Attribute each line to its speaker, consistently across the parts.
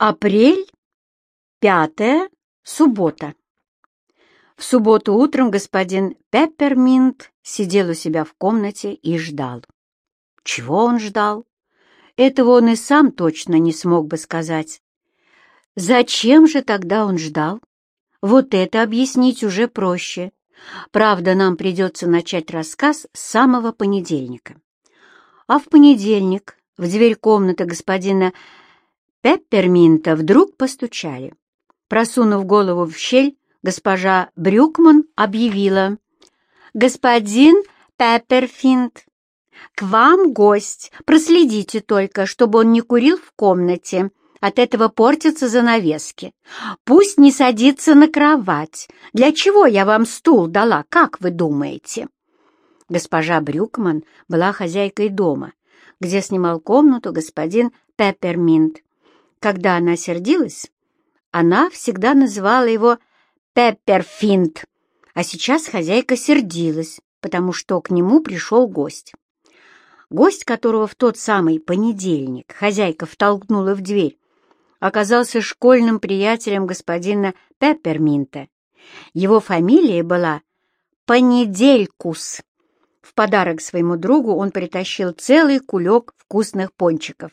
Speaker 1: Апрель, пятая, суббота. В субботу утром господин Пепперминт сидел у себя в комнате и ждал. Чего он ждал? Этого он и сам точно не смог бы сказать. Зачем же тогда он ждал? Вот это объяснить уже проще. Правда, нам придется начать рассказ с самого понедельника. А в понедельник в дверь комнаты господина Пепперминта вдруг постучали. Просунув голову в щель, госпожа Брюкман объявила. «Господин Пепперфинт, к вам гость. Проследите только, чтобы он не курил в комнате. От этого портятся занавески. Пусть не садится на кровать. Для чего я вам стул дала, как вы думаете?» Госпожа Брюкман была хозяйкой дома, где снимал комнату господин Пепперминт. Когда она сердилась, она всегда называла его Пепперфинт, а сейчас хозяйка сердилась, потому что к нему пришел гость. Гость, которого в тот самый понедельник хозяйка втолкнула в дверь, оказался школьным приятелем господина Пепперминта. Его фамилия была Понеделькус. В подарок своему другу он притащил целый кулек вкусных пончиков.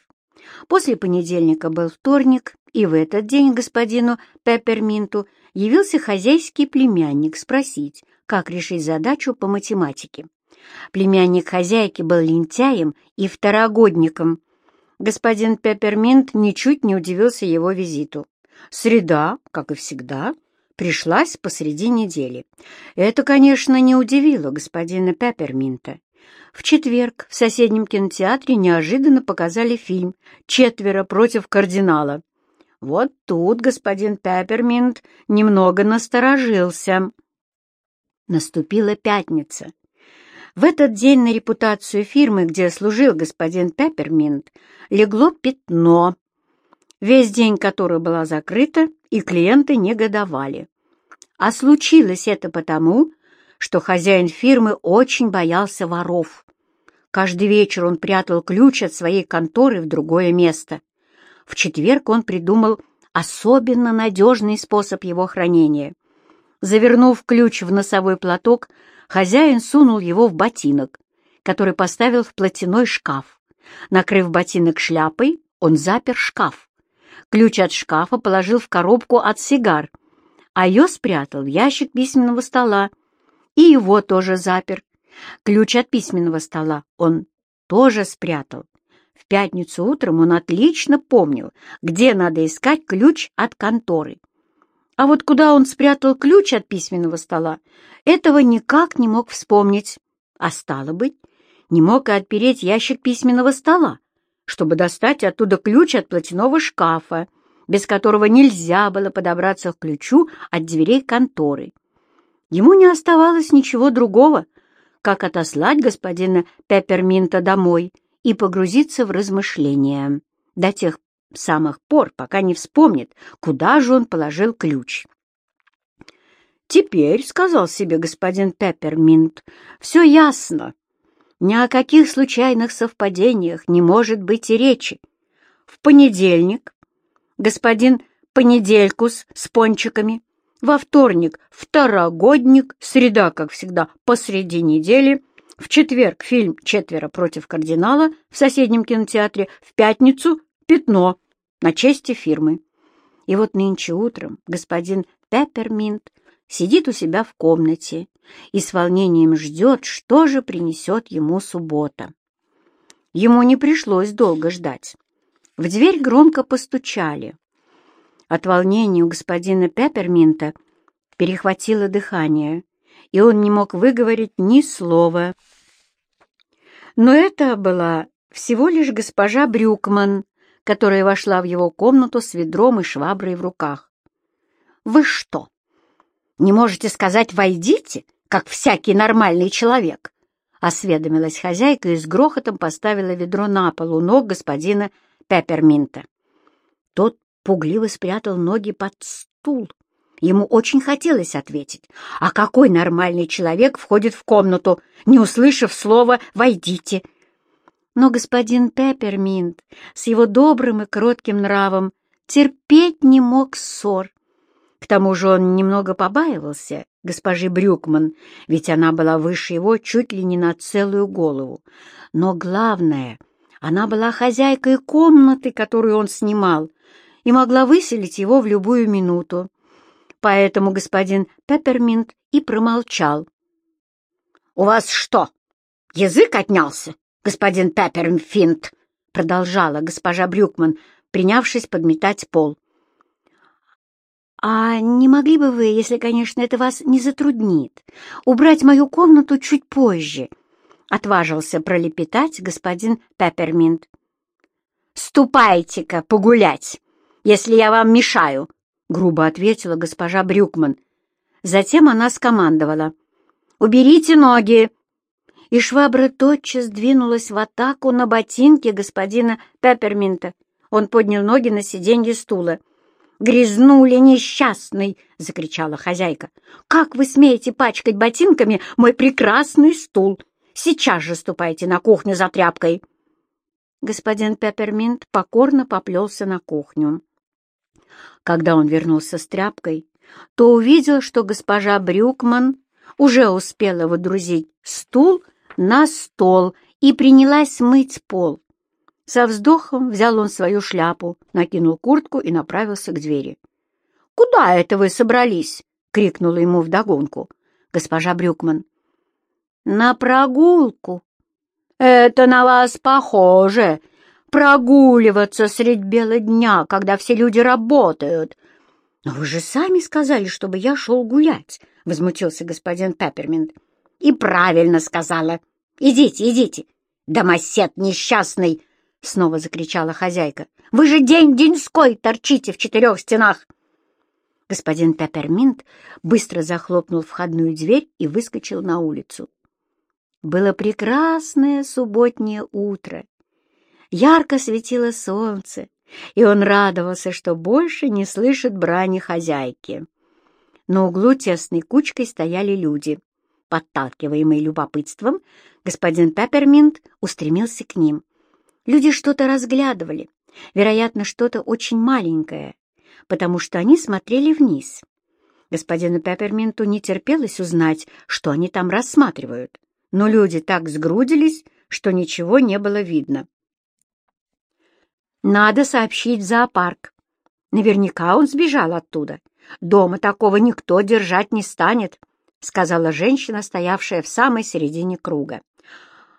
Speaker 1: После понедельника был вторник, и в этот день господину Пепперминту явился хозяйский племянник спросить, как решить задачу по математике. Племянник хозяйки был лентяем и второгодником. Господин Пепперминт ничуть не удивился его визиту. Среда, как и всегда, пришлась посреди недели. Это, конечно, не удивило господина Пепперминта. В четверг в соседнем кинотеатре неожиданно показали фильм «Четверо против кардинала». Вот тут господин Пепперминт немного насторожился. Наступила пятница. В этот день на репутацию фирмы, где служил господин Пепперминт, легло пятно, весь день которой была закрыта, и клиенты негодовали. А случилось это потому, что хозяин фирмы очень боялся воров. Каждый вечер он прятал ключ от своей конторы в другое место. В четверг он придумал особенно надежный способ его хранения. Завернув ключ в носовой платок, хозяин сунул его в ботинок, который поставил в платяной шкаф. Накрыв ботинок шляпой, он запер шкаф. Ключ от шкафа положил в коробку от сигар, а ее спрятал в ящик письменного стола и его тоже запер. Ключ от письменного стола он тоже спрятал. В пятницу утром он отлично помнил, где надо искать ключ от конторы. А вот куда он спрятал ключ от письменного стола, этого никак не мог вспомнить. А стало быть, не мог и отпереть ящик письменного стола, чтобы достать оттуда ключ от платяного шкафа, без которого нельзя было подобраться к ключу от дверей конторы. Ему не оставалось ничего другого, как отослать господина Пепперминта домой и погрузиться в размышления до тех самых пор, пока не вспомнит, куда же он положил ключ. «Теперь, — сказал себе господин Пепперминт, — все ясно. Ни о каких случайных совпадениях не может быть и речи. В понедельник господин Понеделькус с пончиками во вторник — второгодник, среда, как всегда, посреди недели, в четверг фильм «Четверо против кардинала» в соседнем кинотеатре, в пятницу — «Пятно» на чести фирмы. И вот нынче утром господин Пепперминт сидит у себя в комнате и с волнением ждет, что же принесет ему суббота. Ему не пришлось долго ждать. В дверь громко постучали. От волнения у господина Пепперминта перехватило дыхание, и он не мог выговорить ни слова. Но это была всего лишь госпожа Брюкман, которая вошла в его комнату с ведром и шваброй в руках. «Вы что, не можете сказать «войдите», как всякий нормальный человек?» — осведомилась хозяйка и с грохотом поставила ведро на пол у ног господина Пепперминта. Тот пугливо спрятал ноги под стул. Ему очень хотелось ответить. А какой нормальный человек входит в комнату, не услышав слова «войдите»? Но господин Пепперминт с его добрым и кротким нравом терпеть не мог ссор. К тому же он немного побаивался госпожи Брюкман, ведь она была выше его чуть ли не на целую голову. Но главное, она была хозяйкой комнаты, которую он снимал, и могла выселить его в любую минуту. Поэтому господин Пепперминт и промолчал. — У вас что, язык отнялся, господин Пепперминт? — продолжала госпожа Брюкман, принявшись подметать пол. «А не могли бы вы, если, конечно, это вас не затруднит, убрать мою комнату чуть позже?» — отважился пролепетать господин Пепперминт. «Ступайте-ка погулять, если я вам мешаю», — грубо ответила госпожа Брюкман. Затем она скомандовала. «Уберите ноги!» И швабра тотчас двинулась в атаку на ботинки господина Пепперминта. Он поднял ноги на сиденье стула. «Грязнули несчастный!» — закричала хозяйка. «Как вы смеете пачкать ботинками мой прекрасный стул? Сейчас же ступайте на кухню за тряпкой!» Господин Пепперминт покорно поплелся на кухню. Когда он вернулся с тряпкой, то увидел, что госпожа Брюкман уже успела водрузить стул на стол и принялась мыть пол. Со вздохом взял он свою шляпу, накинул куртку и направился к двери. «Куда это вы собрались?» — крикнула ему вдогонку госпожа Брюкман. «На прогулку». «Это на вас похоже. Прогуливаться средь бела дня, когда все люди работают». «Но вы же сами сказали, чтобы я шел гулять», — возмутился господин Пепперминт. «И правильно сказала. Идите, идите. Домосед несчастный!» — снова закричала хозяйка. «Вы же день-деньской торчите в четырех стенах!» Господин Пепперминт быстро захлопнул входную дверь и выскочил на улицу. Было прекрасное субботнее утро. Ярко светило солнце, и он радовался, что больше не слышит брани хозяйки. На углу тесной кучкой стояли люди. Подталкиваемый любопытством, господин Пепперминт устремился к ним — Люди что-то разглядывали, вероятно, что-то очень маленькое, потому что они смотрели вниз. Господину Пепперминту не терпелось узнать, что они там рассматривают, но люди так сгрудились, что ничего не было видно. «Надо сообщить в зоопарк. Наверняка он сбежал оттуда. Дома такого никто держать не станет», — сказала женщина, стоявшая в самой середине круга.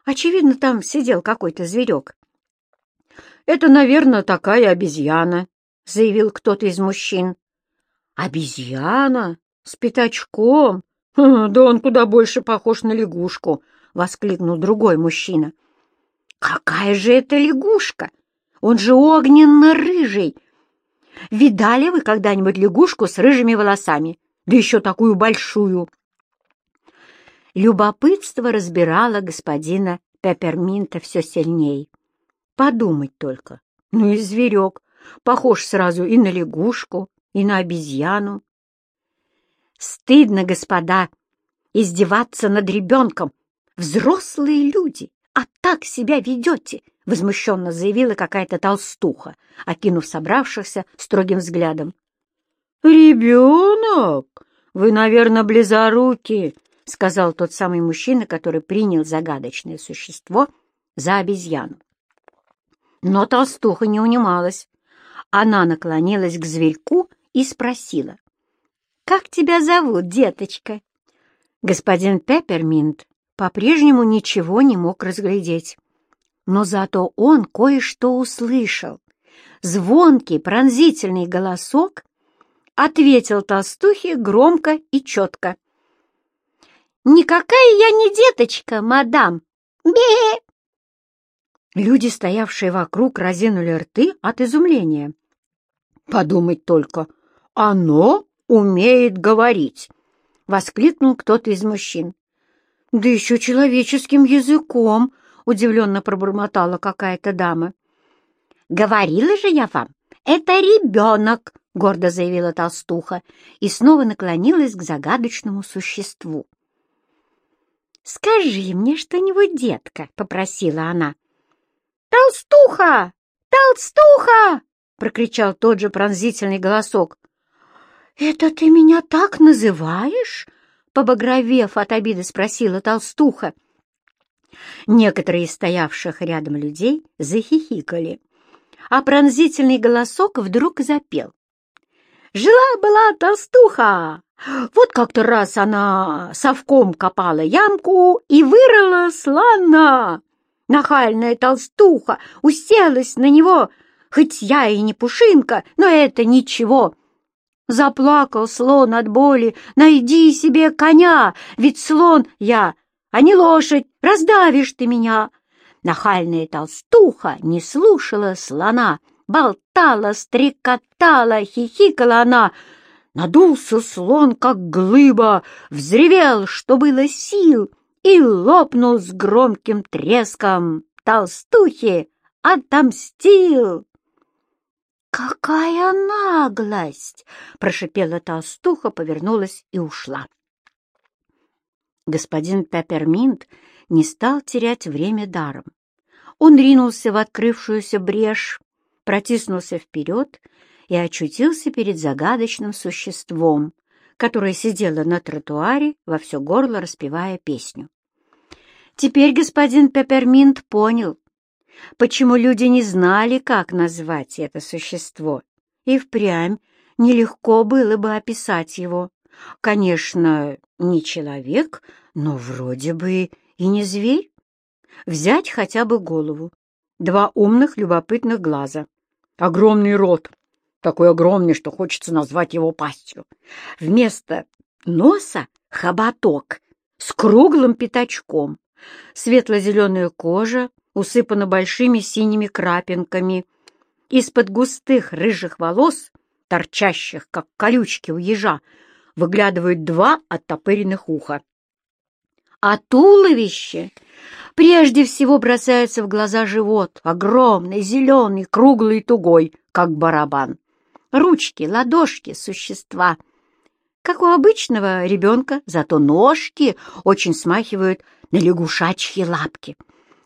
Speaker 1: «Очевидно, там сидел какой-то зверек. «Это, наверное, такая обезьяна», — заявил кто-то из мужчин. «Обезьяна? С пятачком? Да он куда больше похож на лягушку», — воскликнул другой мужчина. «Какая же это лягушка? Он же огненно-рыжий! Видали вы когда-нибудь лягушку с рыжими волосами? Да еще такую большую!» Любопытство разбирало господина Пепперминта все сильней. Подумать только. Ну и зверек. Похож сразу и на лягушку, и на обезьяну. Стыдно, господа, издеваться над ребенком. Взрослые люди, а так себя ведете, — возмущенно заявила какая-то толстуха, окинув собравшихся строгим взглядом. «Ребенок? Вы, наверное, близоруки», — сказал тот самый мужчина, который принял загадочное существо за обезьяну. Но толстуха не унималась. Она наклонилась к зверьку и спросила. «Как тебя зовут, деточка?» Господин Пепперминт по-прежнему ничего не мог разглядеть. Но зато он кое-что услышал. Звонкий пронзительный голосок ответил толстухе громко и четко. «Никакая я не деточка, мадам! Бе!» Люди, стоявшие вокруг, разинули рты от изумления. «Подумать только, оно умеет говорить!» — воскликнул кто-то из мужчин. «Да еще человеческим языком!» — удивленно пробормотала какая-то дама. «Говорила же я вам, это ребенок!» — гордо заявила толстуха и снова наклонилась к загадочному существу. «Скажи мне что-нибудь, детка», — попросила она. «Толстуха! Толстуха!» — прокричал тот же пронзительный голосок. «Это ты меня так называешь?» — побагровев от обиды спросила толстуха. Некоторые из стоявших рядом людей захихикали, а пронзительный голосок вдруг запел. «Жила-была толстуха! Вот как-то раз она совком копала ямку и вырыла слона. Нахальная толстуха уселась на него, хоть я и не пушинка, но это ничего». Заплакал слон от боли. «Найди себе коня, ведь слон я, а не лошадь, раздавишь ты меня!» Нахальная толстуха не слушала слона, болтала, стрекотала, хихикала она. Надулся слон, как глыба, взревел, что было сил, и лопнул с громким треском. Толстухе отомстил. «Какая наглость!» — прошипела толстуха, повернулась и ушла господин Пепперминт не стал терять время даром. Он ринулся в открывшуюся брешь, протиснулся вперед и очутился перед загадочным существом, которое сидело на тротуаре во все горло, распевая песню. Теперь господин Пепперминт понял, почему люди не знали, как назвать это существо, и впрямь нелегко было бы описать его. Конечно, не человек, но вроде бы и не зверь. Взять хотя бы голову. Два умных, любопытных глаза. Огромный рот. Такой огромный, что хочется назвать его пастью. Вместо носа — хоботок с круглым пятачком. Светло-зеленая кожа усыпана большими синими крапинками. Из-под густых рыжих волос, торчащих, как колючки у ежа, выглядывают два оттопыренных уха. А туловище прежде всего бросается в глаза живот, огромный, зеленый, круглый и тугой, как барабан. Ручки, ладошки существа, как у обычного ребенка, зато ножки очень смахивают на лягушачьи лапки.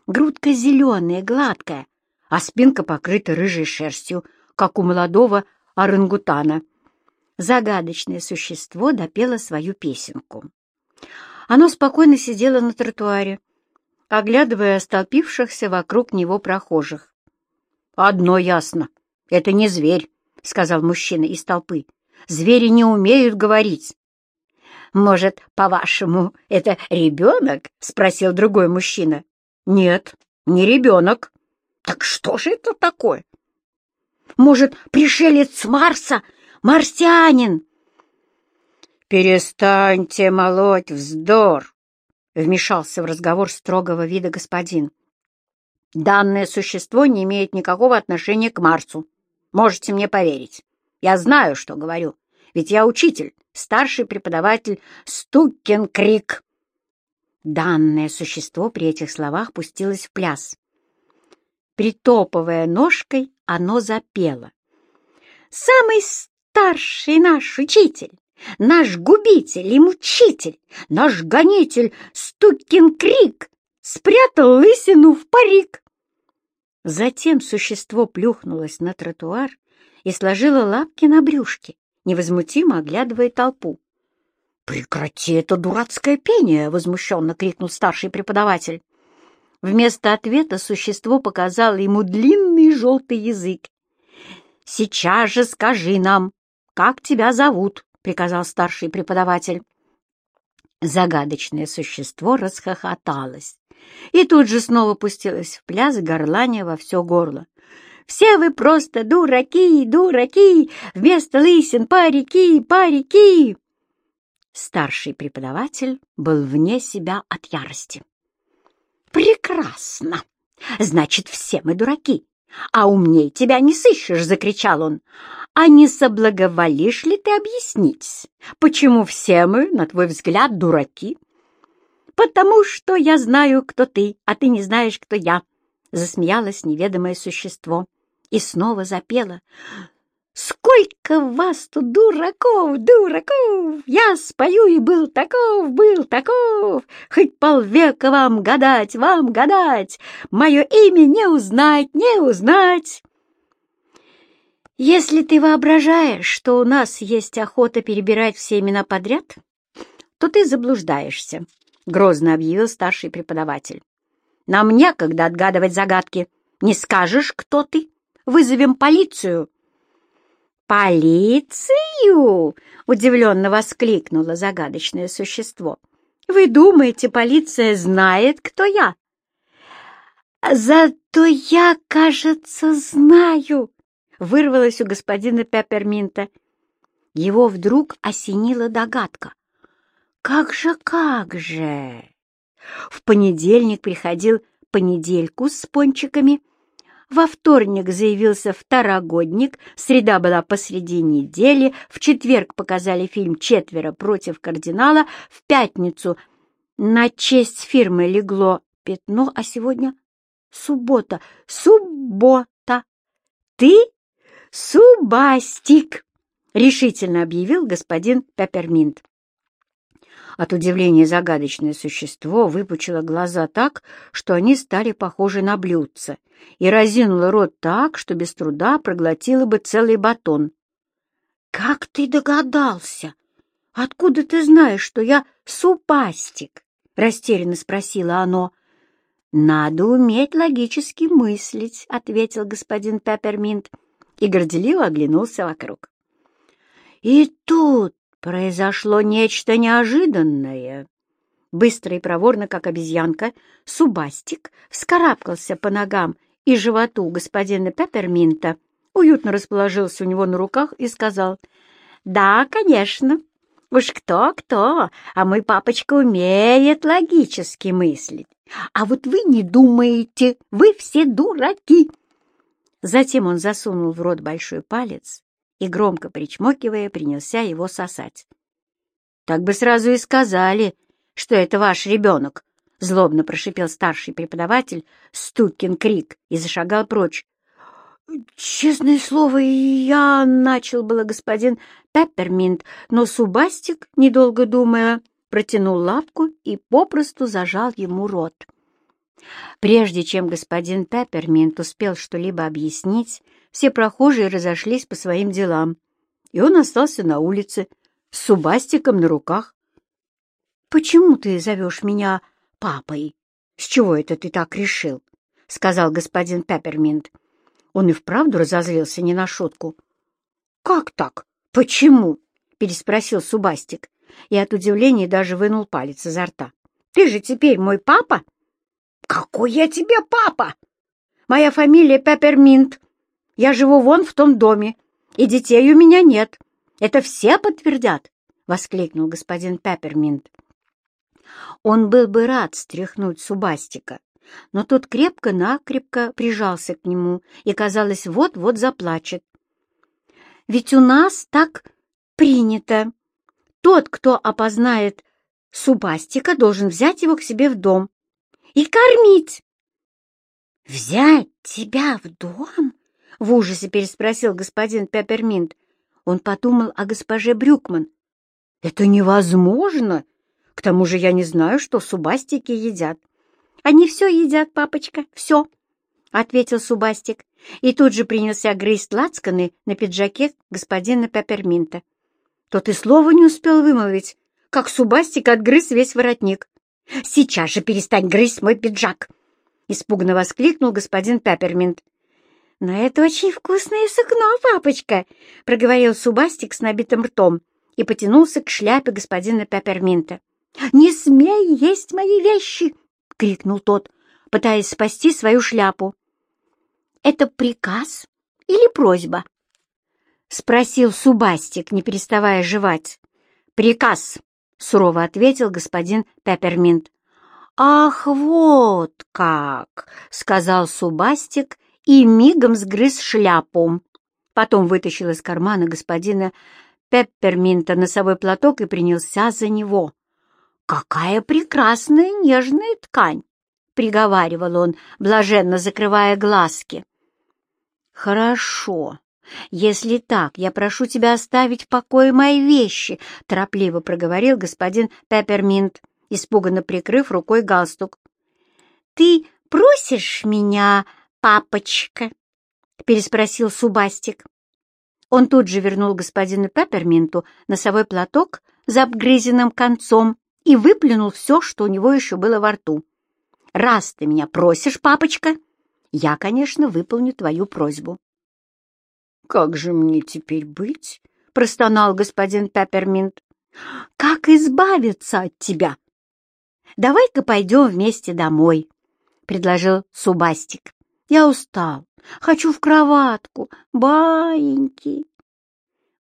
Speaker 1: Грудка зеленая, гладкая, а спинка покрыта рыжей шерстью, как у молодого орангутана загадочное существо допело свою песенку. Оно спокойно сидело на тротуаре, оглядывая столпившихся вокруг него прохожих. «Одно ясно, это не зверь», — сказал мужчина из толпы. «Звери не умеют говорить». «Может, по-вашему, это ребенок?» — спросил другой мужчина. «Нет, не ребенок». «Так что же это такое?» «Может, пришелец с Марса?» Марсианин!» «Перестаньте молоть вздор!» — вмешался в разговор строгого вида господин. «Данное существо не имеет никакого отношения к Марсу. Можете мне поверить. Я знаю, что говорю, ведь я учитель, старший преподаватель Стуккен Крик». Данное существо при этих словах пустилось в пляс. Притопывая ножкой, оно запело. «Самый старший наш учитель, наш губитель и мучитель, наш гонитель Стукин Крик спрятал лысину в парик. Затем существо плюхнулось на тротуар и сложило лапки на брюшке, невозмутимо оглядывая толпу. «Прекрати это дурацкое пение!» — возмущенно крикнул старший преподаватель. Вместо ответа существо показало ему длинный желтый язык. «Сейчас же скажи нам, как тебя зовут?» — приказал старший преподаватель. Загадочное существо расхохоталось и тут же снова пустилось в пляс горлания во все горло. «Все вы просто дураки, дураки! Вместо лысин парики, парики!» Старший преподаватель был вне себя от ярости. «Прекрасно! Значит, все мы дураки, а умней тебя не сыщешь!» — закричал он. А не соблаговолишь ли ты объяснить, почему все мы, на твой взгляд, дураки? Потому что я знаю, кто ты, а ты не знаешь, кто я, — засмеялось неведомое существо и снова запела. «Сколько вас тут дураков, дураков! Я спою и был таков, был таков! Хоть полвека вам гадать, вам гадать! Мое имя не узнать, не узнать!» «Если ты воображаешь, что у нас есть охота перебирать все имена подряд, то ты заблуждаешься», — грозно объявил старший преподаватель. «Нам некогда отгадывать загадки. Не скажешь, кто ты? Вызовем полицию». «Полицию?» — удивленно воскликнуло загадочное существо. «Вы думаете, полиция знает, кто я?» «Зато я, кажется, знаю», вырвалось у господина Пепперминта. Его вдруг осенила догадка. «Как же, как же!» В понедельник приходил понедельку с пончиками, во вторник заявился второгодник, среда была посреди недели, в четверг показали фильм «Четверо против кардинала», в пятницу на честь фирмы легло пятно, а сегодня суббота, суббота. Ты «Субастик!» — решительно объявил господин Пепперминт. От удивления загадочное существо выпучило глаза так, что они стали похожи на блюдца, и разинуло рот так, что без труда проглотило бы целый батон. «Как ты догадался? Откуда ты знаешь, что я супастик?» — растерянно спросило оно. «Надо уметь логически мыслить», — ответил господин Пепперминт и горделиво оглянулся вокруг. И тут произошло нечто неожиданное. Быстро и проворно, как обезьянка, Субастик вскарабкался по ногам и животу господина Пепперминта, уютно расположился у него на руках и сказал, «Да, конечно, уж кто-кто, а мой папочка умеет логически мыслить. А вот вы не думаете, вы все дураки!» Затем он засунул в рот большой палец и, громко причмокивая, принялся его сосать. «Так бы сразу и сказали, что это ваш ребенок!» — злобно прошипел старший преподаватель Стукин Крик и зашагал прочь. «Честное слово, я начал было господин Пепперминт, но Субастик, недолго думая, протянул лапку и попросту зажал ему рот. Прежде чем господин Пепперминт успел что-либо объяснить, все прохожие разошлись по своим делам, и он остался на улице с субастиком на руках. «Почему ты зовешь меня папой? С чего это ты так решил?» — сказал господин Пепперминт. Он и вправду разозлился не на шутку. «Как так? Почему?» — переспросил Субастик и от удивления даже вынул палец изо рта. «Ты же теперь мой папа?» «Какой я тебе папа? Моя фамилия Пепперминт. Я живу вон в том доме, и детей у меня нет. Это все подтвердят!» — воскликнул господин Пепперминт. Он был бы рад стряхнуть Субастика, но тот крепко-накрепко прижался к нему и, казалось, вот-вот заплачет. «Ведь у нас так принято. Тот, кто опознает Субастика, должен взять его к себе в дом и кормить. «Взять тебя в дом?» — в ужасе переспросил господин Пепперминт. Он подумал о госпоже Брюкман. «Это невозможно! К тому же я не знаю, что субастики едят». «Они все едят, папочка, все», — ответил Субастик, и тут же принялся грызть лацканы на пиджаке господина Пепперминта. Тот и слова не успел вымолвить, как Субастик отгрыз весь воротник. Сейчас же перестань грызть мой пиджак!» — испуганно воскликнул господин Пепперминт. «Но это очень вкусное сукно, папочка!» — проговорил Субастик с набитым ртом и потянулся к шляпе господина Пепперминта. «Не смей есть мои вещи!» — крикнул тот, пытаясь спасти свою шляпу. «Это приказ или просьба?» — спросил Субастик, не переставая жевать. «Приказ!» — сурово ответил господин Пепперминт. «Ах, вот как!» — сказал Субастик и мигом сгрыз шляпу. Потом вытащил из кармана господина Пепперминта носовой платок и принялся за него. «Какая прекрасная нежная ткань!» — приговаривал он, блаженно закрывая глазки. «Хорошо, «Если так, я прошу тебя оставить в покое мои вещи», — торопливо проговорил господин Пепперминт, испуганно прикрыв рукой галстук. «Ты просишь меня, папочка?» — переспросил Субастик. Он тут же вернул господину Пепперминту носовой платок за обгрызенным концом и выплюнул все, что у него еще было во рту. «Раз ты меня просишь, папочка, я, конечно, выполню твою просьбу». «Как же мне теперь быть?» — простонал господин Пепперминт. «Как избавиться от тебя?» «Давай-ка пойдем вместе домой», — предложил Субастик. «Я устал, хочу в кроватку, баиньки».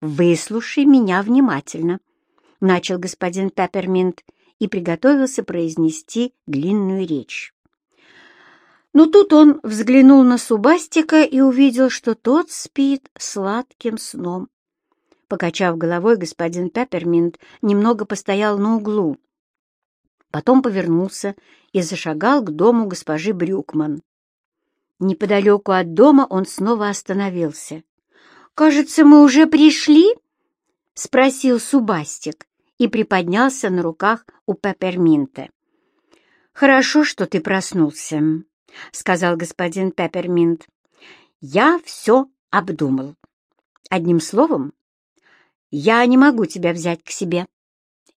Speaker 1: «Выслушай меня внимательно», — начал господин Пепперминт и приготовился произнести длинную речь. Но тут он взглянул на Субастика и увидел, что тот спит сладким сном. Покачав головой, господин Пепперминт немного постоял на углу, потом повернулся и зашагал к дому госпожи Брюкман. Неподалеку от дома он снова остановился. «Кажется, мы уже пришли?» — спросил Субастик и приподнялся на руках у Пепперминта. «Хорошо, что ты проснулся», — сказал господин Пепперминт. «Я все обдумал. Одним словом, я не могу тебя взять к себе.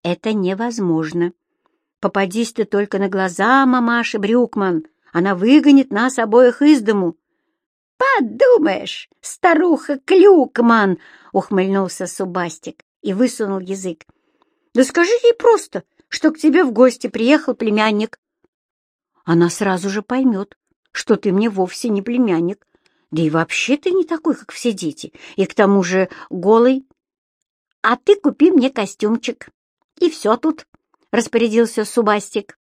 Speaker 1: Это невозможно. Попадись ты только на глаза мамаши Брюкман, она выгонит нас обоих из дому. «Подумаешь, старуха Клюкман!» — ухмыльнулся Субастик и высунул язык. «Да скажи ей просто, что к тебе в гости приехал племянник». Она сразу же поймет, что ты мне вовсе не племянник, да и вообще ты не такой, как все дети, и к тому же голый. А ты купи мне костюмчик, и все тут», — распорядился Субастик.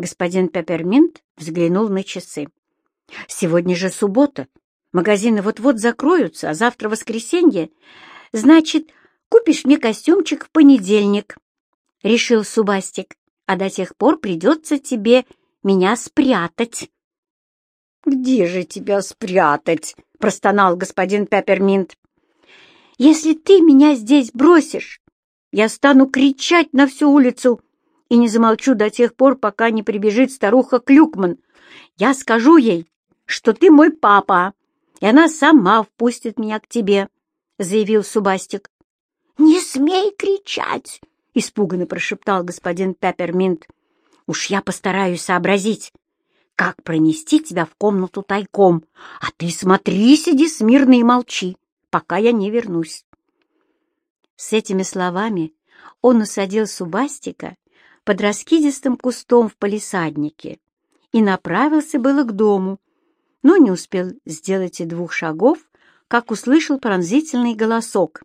Speaker 1: Господин Пепперминт взглянул на часы. «Сегодня же суббота. Магазины вот-вот закроются, а завтра воскресенье. Значит, купишь мне костюмчик в понедельник», — решил Субастик. «А до тех пор придется тебе меня спрятать». «Где же тебя спрятать?» — простонал господин Пепперминт. «Если ты меня здесь бросишь, я стану кричать на всю улицу и не замолчу до тех пор, пока не прибежит старуха Клюкман. Я скажу ей, что ты мой папа, и она сама впустит меня к тебе», — заявил Субастик. «Не смей кричать!» — испуганно прошептал господин Пепперминт. «Уж я постараюсь сообразить, как пронести тебя в комнату тайком, а ты смотри, сиди смирно и молчи, пока я не вернусь». С этими словами он усадил Субастика под раскидистым кустом в палисаднике и направился было к дому, но не успел сделать и двух шагов, как услышал пронзительный голосок.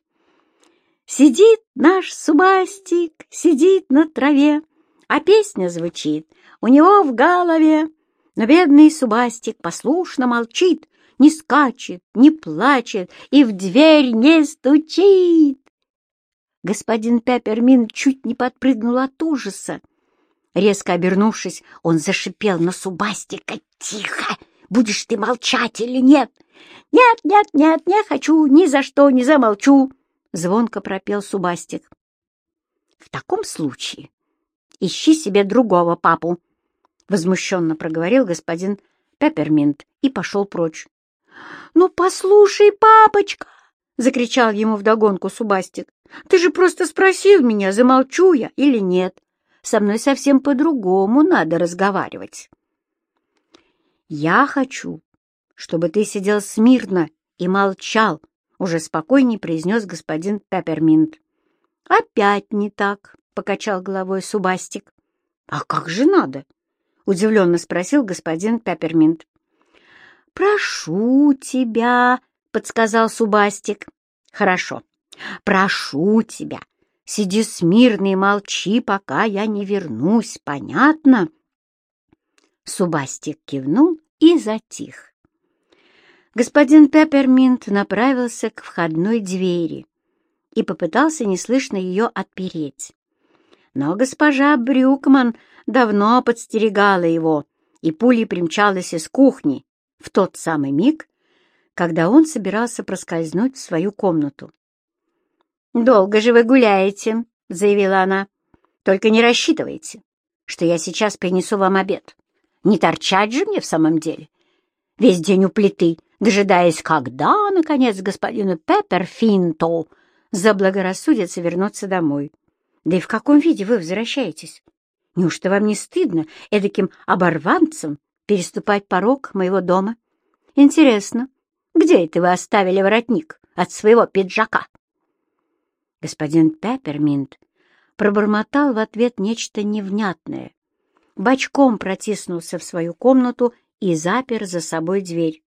Speaker 1: «Сидит наш Субастик, сидит на траве, а песня звучит у него в голове». Но бедный Субастик послушно молчит, не скачет, не плачет и в дверь не стучит. Господин Пеппермин чуть не подпрыгнул от ужаса. Резко обернувшись, он зашипел на Субастика. «Тихо! Будешь ты молчать или нет?» «Нет, нет, нет, не хочу, ни за что не замолчу!» Звонко пропел Субастик. «В таком случае ищи себе другого папу!» Возмущенно проговорил господин Пепперминт и пошел прочь. «Ну, послушай, папочка!» — закричал ему вдогонку Субастик. «Ты же просто спросил меня, замолчу я или нет. Со мной совсем по-другому надо разговаривать». «Я хочу, чтобы ты сидел смирно и молчал», — уже спокойнее произнес господин Пепперминт. «Опять не так», — покачал головой Субастик. «А как же надо?» — удивленно спросил господин Пепперминт. «Прошу тебя», подсказал Субастик. «Хорошо. Прошу тебя, сиди смирно и молчи, пока я не вернусь, понятно?» Субастик кивнул и затих. Господин Пепперминт направился к входной двери и попытался неслышно ее отпереть. Но госпожа Брюкман давно подстерегала его, и пулей примчалась из кухни в тот самый миг, когда он собирался проскользнуть в свою комнату. «Долго же вы гуляете», — заявила она. «Только не рассчитывайте, что я сейчас принесу вам обед. Не торчать же мне в самом деле. Весь день у плиты, дожидаясь, когда, наконец, господину Пепперфинту заблагорассудится вернуться домой. Да и в каком виде вы возвращаетесь? Неужто вам не стыдно эдаким оборванцем переступать порог моего дома? Интересно, где это вы оставили воротник от своего пиджака?» Господин Пепперминт пробормотал в ответ нечто невнятное, бочком протиснулся в свою комнату и запер за собой дверь.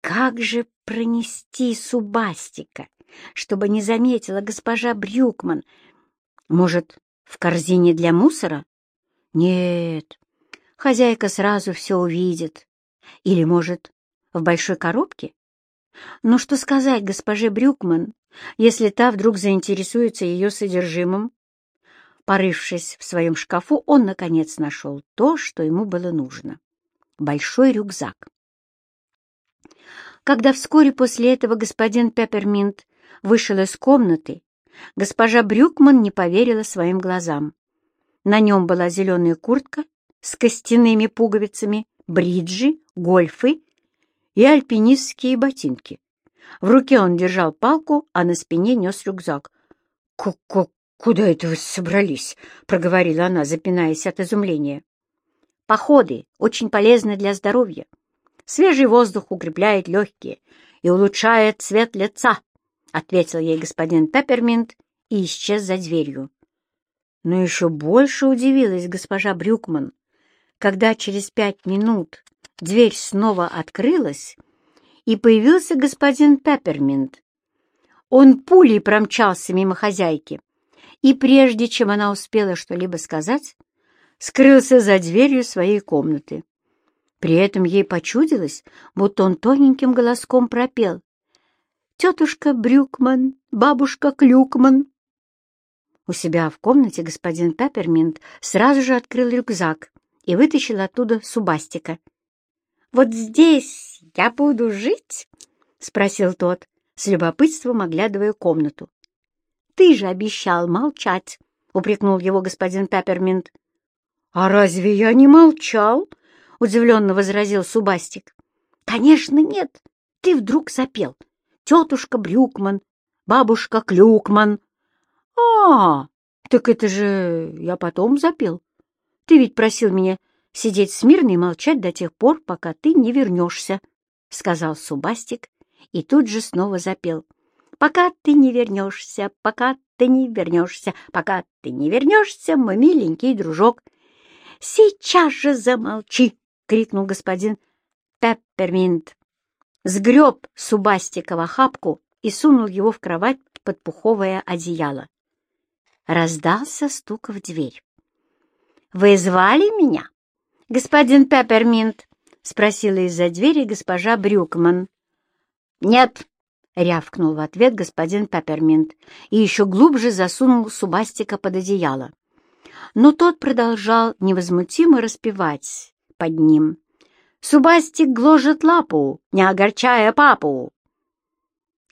Speaker 1: Как же пронести Субастика, чтобы не заметила госпожа Брюкман? Может, в корзине для мусора? Нет, хозяйка сразу все увидит. Или, может, в большой коробке? Но что сказать госпоже Брюкман, если та вдруг заинтересуется ее содержимым? Порывшись в своем шкафу, он, наконец, нашел то, что ему было нужно. Большой рюкзак. Когда вскоре после этого господин Пепперминт вышел из комнаты, госпожа Брюкман не поверила своим глазам. На нем была зеленая куртка с костяными пуговицами, бриджи, гольфы и альпинистские ботинки. В руке он держал палку, а на спине нес рюкзак. «Ку-ку, куда это вы собрались?» — проговорила она, запинаясь от изумления. «Походы очень полезны для здоровья. Свежий воздух укрепляет легкие и улучшает цвет лица», — ответил ей господин Пепперминт и исчез за дверью. Но еще больше удивилась госпожа Брюкман, когда через пять минут дверь снова открылась, и появился господин Пепперминт. Он пулей промчался мимо хозяйки, и прежде чем она успела что-либо сказать, скрылся за дверью своей комнаты. При этом ей почудилось, будто он тоненьким голоском пропел «Тетушка Брюкман, бабушка Клюкман». У себя в комнате господин Пепперминт сразу же открыл рюкзак и вытащил оттуда субастика. «Вот здесь я буду жить?» — спросил тот, с любопытством оглядывая комнату. «Ты же обещал молчать», — упрекнул его господин Пепперминт. «А разве я не молчал?» — удивленно возразил Субастик. «Конечно нет. Ты вдруг запел. Тетушка Брюкман, бабушка Клюкман». «А, так это же я потом запел. Ты ведь просил меня сидеть смирно и молчать до тех пор, пока ты не вернешься», — сказал Субастик и тут же снова запел. «Пока ты не вернешься, пока ты не вернешься, пока ты не вернешься, мой миленький дружок». «Сейчас же замолчи!» крикнул господин Пепперминт. Сгреб Субастикова хапку и сунул его в кровать под пуховое одеяло. Раздался стук в дверь. «Вы звали меня, господин Пепперминт?» — спросила из-за двери госпожа Брюкман. «Нет», — рявкнул в ответ господин Пепперминт и еще глубже засунул Субастика под одеяло. Но тот продолжал невозмутимо распевать под ним. «Субастик гложет лапу, не огорчая папу!»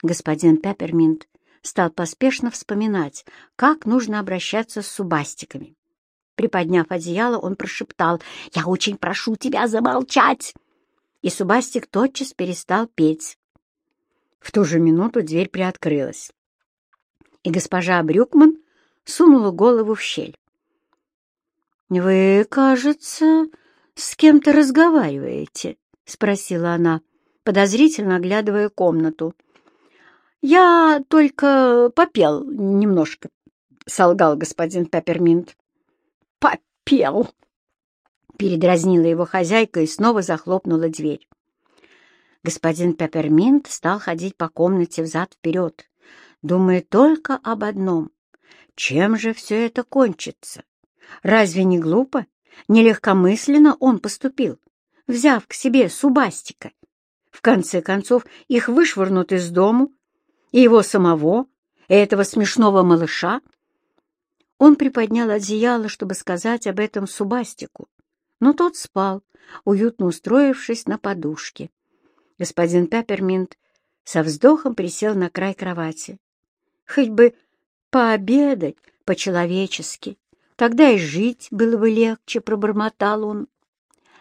Speaker 1: Господин Пепперминт стал поспешно вспоминать, как нужно обращаться с субастиками. Приподняв одеяло, он прошептал «Я очень прошу тебя замолчать!» И Субастик тотчас перестал петь. В ту же минуту дверь приоткрылась, и госпожа Брюкман сунула голову в щель. «Вы, кажется, с кем-то разговариваете?» — спросила она, подозрительно оглядывая комнату. «Я только попел немножко», — солгал господин Пепперминт. «Попел!» — передразнила его хозяйка и снова захлопнула дверь. Господин Пепперминт стал ходить по комнате взад-вперед, думая только об одном — чем же все это кончится? Разве не глупо Нелегкомысленно он поступил, взяв к себе Субастика. В конце концов, их вышвырнут из дому, и его самого, и этого смешного малыша. Он приподнял одеяло, чтобы сказать об этом Субастику, но тот спал, уютно устроившись на подушке. Господин Пепперминт со вздохом присел на край кровати. Хоть бы пообедать по-человечески. Тогда и жить было бы легче, — пробормотал он.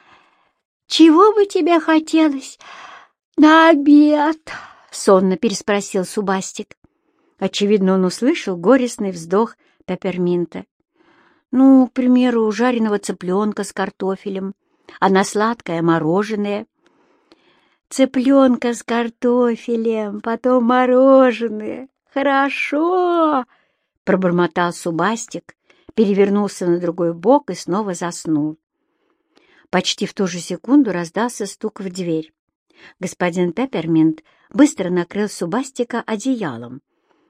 Speaker 1: — Чего бы тебе хотелось «На обед!» — сонно переспросил Субастик. Очевидно, он услышал горестный вздох пепперминта. «Ну, к примеру, жареного цыпленка с картофелем, а на сладкое мороженое». «Цыпленка с картофелем, потом мороженое. Хорошо!» — пробормотал Субастик, перевернулся на другой бок и снова заснул. Почти в ту же секунду раздался стук в дверь. Господин Пепперминт быстро накрыл Субастика одеялом,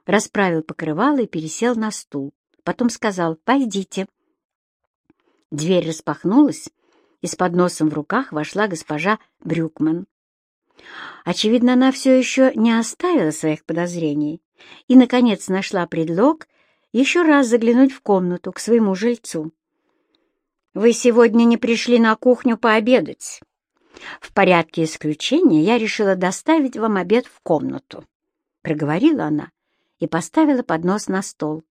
Speaker 1: расправил покрывало и пересел на стул. Потом сказал «Пойдите». Дверь распахнулась, и с подносом в руках вошла госпожа Брюкман. Очевидно, она все еще не оставила своих подозрений и, наконец, нашла предлог еще раз заглянуть в комнату к своему жильцу. «Вы сегодня не пришли на кухню пообедать. В порядке исключения я решила доставить вам обед в комнату», — проговорила она и поставила поднос на стол.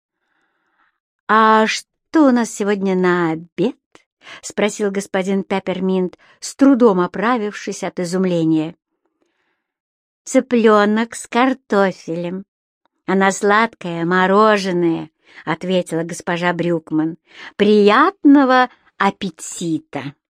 Speaker 1: «А что у нас сегодня на обед?» — спросил господин Пепперминт, с трудом оправившись от изумления. «Цыпленок с картофелем. Она сладкая, мороженое», — ответила госпожа Брюкман. «Приятного аппетита!»